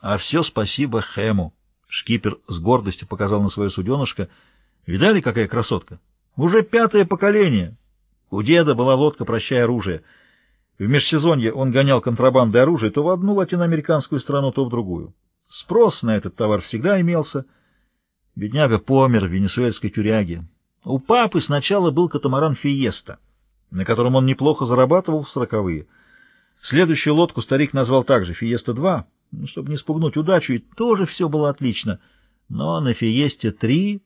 А все спасибо Хэму. Шкипер с гордостью показал на свое суденышко. Видали, какая красотка? Уже пятое поколение. У деда была лодка «Прощай оружие». В межсезонье он гонял контрабанды оружия то в одну латиноамериканскую страну, то в другую. Спрос на этот товар всегда имелся. Бедняга помер в венесуэльской тюряге. У папы сначала был катамаран «Фиеста», на котором он неплохо зарабатывал в сороковые. Следующую лодку старик назвал также «Фиеста-2», ну, чтобы не спугнуть удачу, и тоже все было отлично. Но на «Фиесте-3»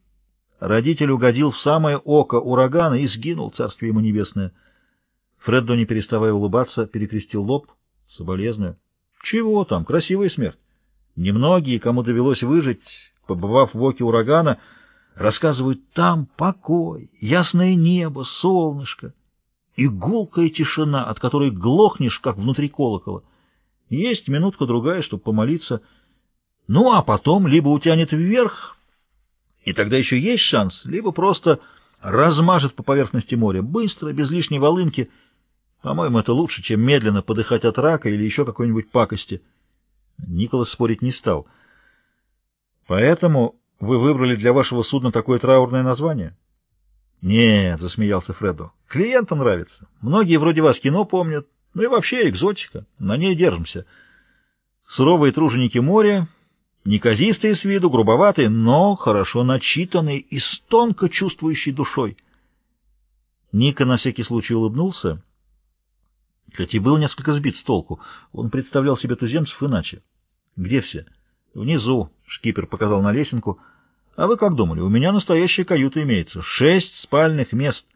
родитель угодил в самое око урагана и сгинул, царствие ему небесное. Фреддо, не переставая улыбаться, перекрестил лоб. Соболезную. Чего там, красивая смерть. Немногие, кому довелось выжить, побывав в оке урагана, рассказывают, там покой, ясное небо, солнышко и гулкая тишина, от которой глохнешь, как внутри колокола. Есть минутка-другая, чтобы помолиться. Ну, а потом либо утянет вверх, и тогда еще есть шанс, либо просто размажет по поверхности моря, быстро, без лишней волынки. По-моему, это лучше, чем медленно подыхать от рака или еще какой-нибудь пакости. Николас спорить не стал. Поэтому вы выбрали для вашего судна такое траурное название? Нет, засмеялся Фредо. Клиентам нравится. Многие вроде вас кино помнят. Ну и вообще экзотика. На ней держимся. Суровые труженики моря, неказистые с виду, грубоватые, но хорошо начитанные и с тонко чувствующей душой. Ника на всякий случай улыбнулся, хоть и был несколько сбит с толку. Он представлял себе туземцев иначе. «Где все?» «Внизу», — шкипер показал на лесенку. «А вы как думали? У меня настоящая каюта имеется. Шесть спальных мест».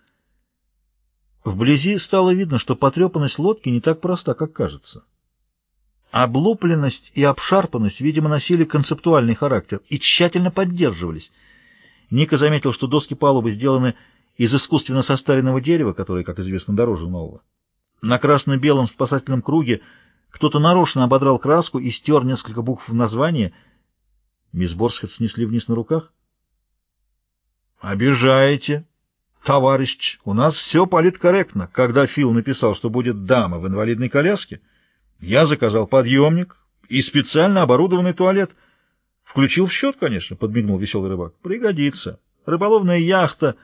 Вблизи стало видно, что потрепанность лодки не так проста, как кажется. Облупленность и обшарпанность, видимо, носили концептуальный характер и тщательно поддерживались. Ника заметил, что доски палубы сделаны из искусственно состаренного дерева, которое, как известно, дороже нового. На красно-белом спасательном круге кто-то нарочно ободрал краску и стер несколько букв в названии. Мисс Борсхед снесли вниз на руках. «Обижаете, товарищ. У нас все политкорректно. Когда Фил написал, что будет дама в инвалидной коляске, я заказал подъемник и специально оборудованный туалет. Включил в счет, конечно, — подмигнул веселый рыбак. Пригодится. Рыболовная яхта,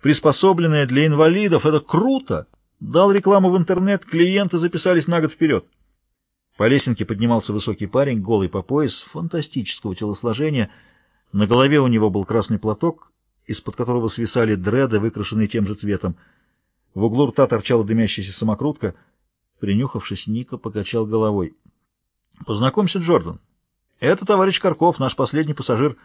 приспособленная для инвалидов, — это круто. Дал рекламу в интернет, клиенты записались на год вперед. По лесенке поднимался высокий парень, голый по пояс, фантастического телосложения. На голове у него был красный платок, из-под которого свисали дреды, выкрашенные тем же цветом. В углу рта торчала дымящаяся самокрутка. Принюхавшись, Ника покачал головой. — Познакомься, Джордан. Это товарищ Карков, наш последний пассажир.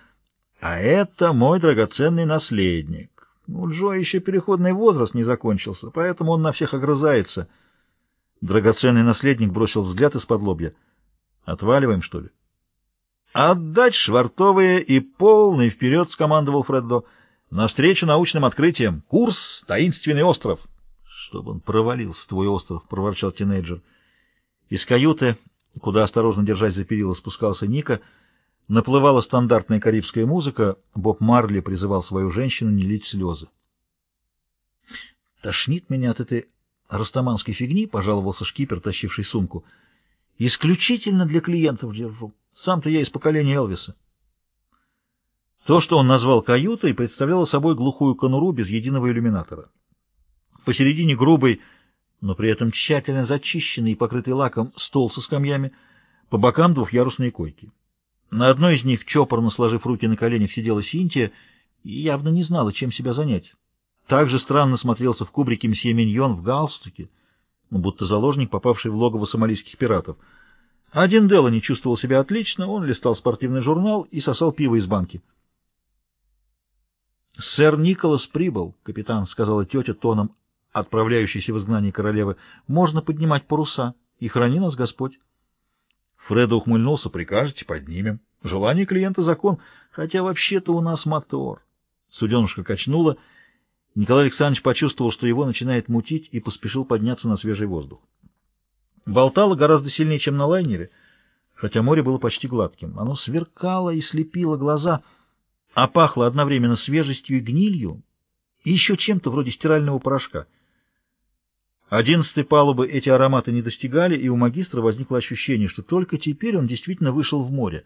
А это мой драгоценный наследник. У Джо еще переходный возраст не закончился, поэтому он на всех огрызается — Драгоценный наследник бросил взгляд из-под лобья. «Отваливаем, что ли?» «Отдать швартовые и полный вперед!» — скомандовал Фреддо. «Навстречу научным открытиям! Курс «Таинственный остров!» «Чтобы он провалился, твой остров!» — проворчал тинейджер. Из каюты, куда осторожно держась за перила спускался Ника, наплывала стандартная карибская музыка. Боб Марли призывал свою женщину не лить слезы. «Тошнит меня от этой растаманской фигни, — пожаловался шкипер, тащивший сумку. — Исключительно для клиентов держу. Сам-то я из поколения Элвиса. То, что он назвал каютой, представляло собой глухую конуру без единого иллюминатора. Посередине грубый, но при этом тщательно зачищенный и покрытый лаком стол со скамьями, по бокам двухъярусные койки. На одной из них, чопорно сложив руки на коленях, сидела Синтия и явно не знала, чем себя занять. Также странно смотрелся в кубрике мсье Миньон в галстуке, ну, будто заложник, попавший в логово сомалийских пиратов. Один Делла чувствовал себя отлично, он листал спортивный журнал и сосал пиво из банки. «Сэр Николас прибыл», — капитан сказала тетя тоном, отправляющейся в изгнание королевы. «Можно поднимать паруса, и храни нас Господь». Фреда ухмыльнулся. «Прикажете, поднимем. Желание клиента — закон, хотя вообще-то у нас мотор». Суденушка качнула — Николай Александрович почувствовал, что его начинает мутить, и поспешил подняться на свежий воздух. Болтало гораздо сильнее, чем на лайнере, хотя море было почти гладким. Оно сверкало и слепило глаза, а пахло одновременно свежестью и гнилью, и еще чем-то вроде стирального порошка. Одиннадцатой палубы эти ароматы не достигали, и у магистра возникло ощущение, что только теперь он действительно вышел в море.